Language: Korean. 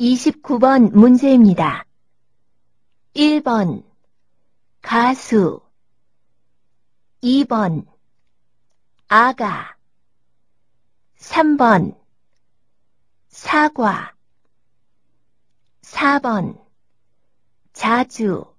29번 문제입니다. 1번 가수. 2번 아가. 3번 사과. 4번 자주.